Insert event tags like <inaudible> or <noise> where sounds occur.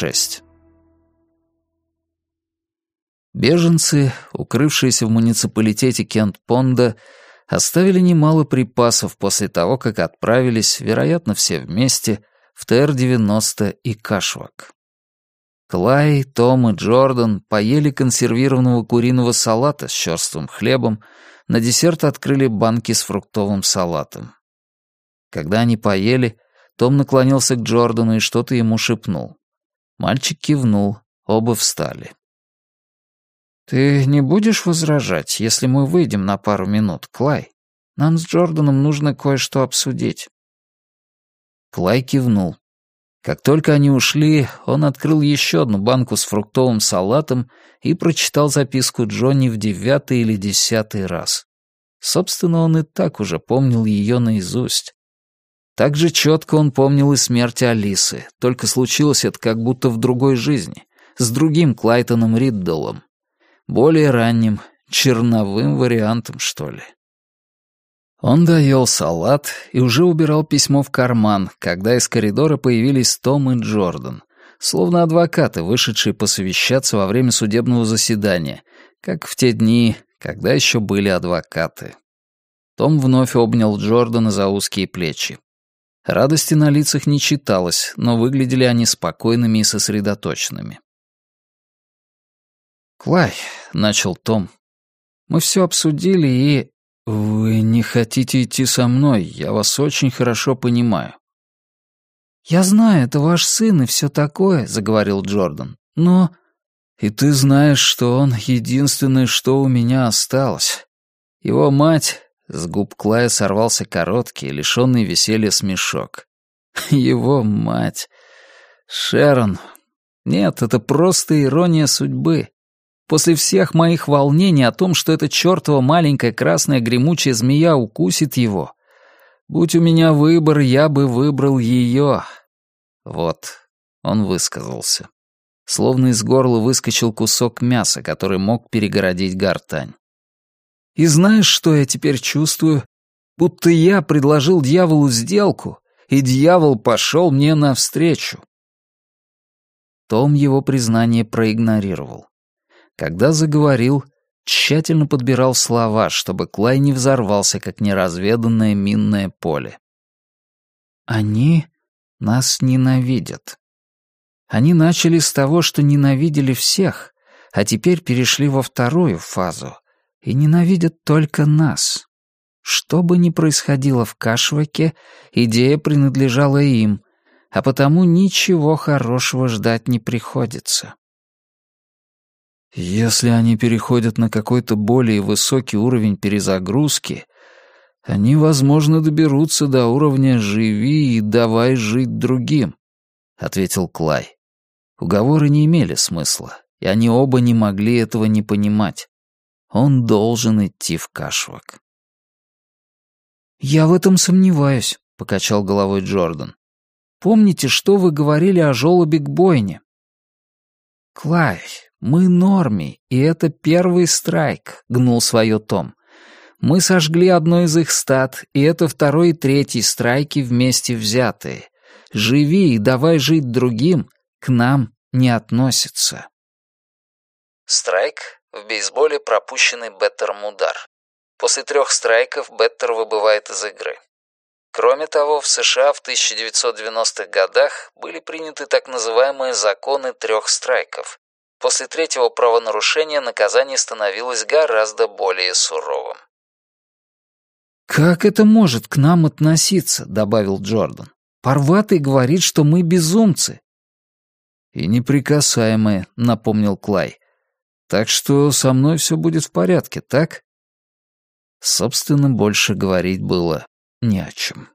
6. Беженцы, укрывшиеся в муниципалитете Кент-Понда, оставили немало припасов после того, как отправились, вероятно, все вместе, в ТР-90 и Кашвак. Клай, Том и Джордан поели консервированного куриного салата с черствым хлебом, на десерт открыли банки с фруктовым салатом. Когда они поели, том наклонился к Джордану и что-то ему шепнул. Мальчик кивнул, оба встали. «Ты не будешь возражать, если мы выйдем на пару минут, Клай? Нам с Джорданом нужно кое-что обсудить». Клай кивнул. Как только они ушли, он открыл еще одну банку с фруктовым салатом и прочитал записку Джонни в девятый или десятый раз. Собственно, он и так уже помнил ее наизусть. Так же четко он помнил и смерть Алисы, только случилось это как будто в другой жизни, с другим Клайтоном Риддалом, более ранним, черновым вариантом, что ли. Он доел салат и уже убирал письмо в карман, когда из коридора появились Том и Джордан, словно адвокаты, вышедшие посовещаться во время судебного заседания, как в те дни, когда еще были адвокаты. Том вновь обнял Джордана за узкие плечи. Радости на лицах не читалось, но выглядели они спокойными и сосредоточенными. «Клай», — начал Том, — «мы все обсудили и...» «Вы не хотите идти со мной, я вас очень хорошо понимаю». «Я знаю, это ваш сын и все такое», — заговорил Джордан, — «но...» «И ты знаешь, что он единственное, что у меня осталось. Его мать...» — с губ Клая сорвался короткий, лишенный веселья смешок. <laughs> «Его мать...» «Шерон...» «Нет, это просто ирония судьбы. После всех моих волнений о том, что эта чертова маленькая красная гремучая змея укусит его, будь у меня выбор, я бы выбрал ее. Вот, он высказался. Словно из горла выскочил кусок мяса, который мог перегородить гортань. И знаешь, что я теперь чувствую? Будто я предложил дьяволу сделку, и дьявол пошел мне навстречу. Том его признание проигнорировал. Когда заговорил, тщательно подбирал слова, чтобы Клай не взорвался, как неразведанное минное поле. «Они нас ненавидят. Они начали с того, что ненавидели всех, а теперь перешли во вторую фазу и ненавидят только нас. Что бы ни происходило в Кашваке, идея принадлежала им, а потому ничего хорошего ждать не приходится. Если они переходят на какой-то более высокий уровень перезагрузки, они, возможно, доберутся до уровня «живи и давай жить другим», — ответил Клай. Уговоры не имели смысла, и они оба не могли этого не понимать. Он должен идти в Кашвак. «Я в этом сомневаюсь», — покачал головой Джордан. «Помните, что вы говорили о жёлобе к бойне?» «Клай, «Мы норми, и это первый страйк», — гнул свое Том. «Мы сожгли одно из их стад, и это второй и третий страйки вместе взятые. Живи и давай жить другим к нам не относится». Страйк — в бейсболе пропущенный Беттером удар. После трех страйков Беттер выбывает из игры. Кроме того, в США в 1990-х годах были приняты так называемые законы трех страйков, После третьего правонарушения наказание становилось гораздо более суровым. «Как это может к нам относиться?» — добавил Джордан. «Парватый говорит, что мы безумцы». «И неприкасаемые», — напомнил Клай. «Так что со мной все будет в порядке, так?» Собственно, больше говорить было не о чем.